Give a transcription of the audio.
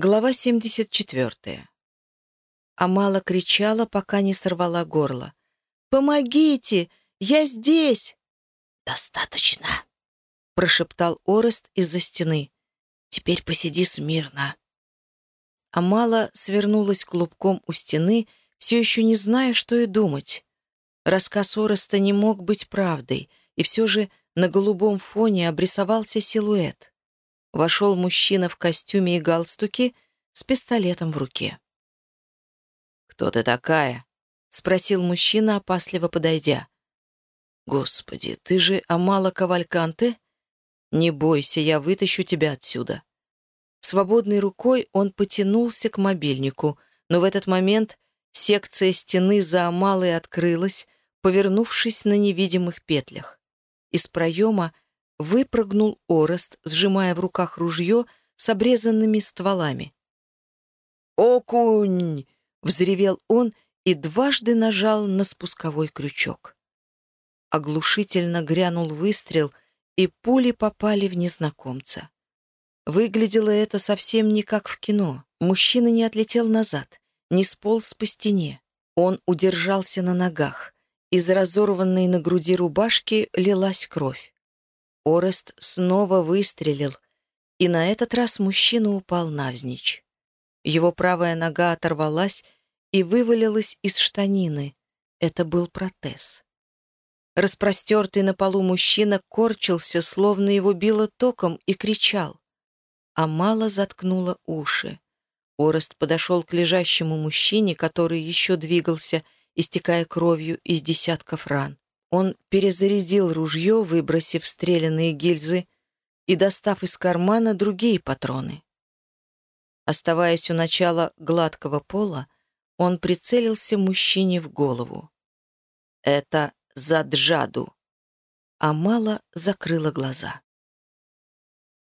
Глава 74. Амала кричала, пока не сорвала горло. «Помогите! Я здесь!» «Достаточно!» — прошептал Орест из-за стены. «Теперь посиди смирно». Амала свернулась клубком у стены, все еще не зная, что и думать. Рассказ Ореста не мог быть правдой, и все же на голубом фоне обрисовался силуэт вошел мужчина в костюме и галстуке с пистолетом в руке. «Кто ты такая?» — спросил мужчина, опасливо подойдя. «Господи, ты же Амала Кавальканте? Не бойся, я вытащу тебя отсюда». Свободной рукой он потянулся к мобильнику, но в этот момент секция стены за Амалой открылась, повернувшись на невидимых петлях. Из проема выпрыгнул Орест, сжимая в руках ружье с обрезанными стволами. «Окунь!» — взревел он и дважды нажал на спусковой крючок. Оглушительно грянул выстрел, и пули попали в незнакомца. Выглядело это совсем не как в кино. Мужчина не отлетел назад, не сполз по стене. Он удержался на ногах. Из разорванной на груди рубашки лилась кровь. Орест снова выстрелил, и на этот раз мужчина упал навзничь. Его правая нога оторвалась и вывалилась из штанины. Это был протез. Распростертый на полу мужчина корчился, словно его било током, и кричал. А мало заткнуло уши. Орест подошел к лежащему мужчине, который еще двигался, истекая кровью из десятков ран. Он перезарядил ружье, выбросив стрелянные гильзы и достав из кармана другие патроны. Оставаясь у начала гладкого пола, он прицелился мужчине в голову. «Это за Джаду!» Амала закрыла глаза.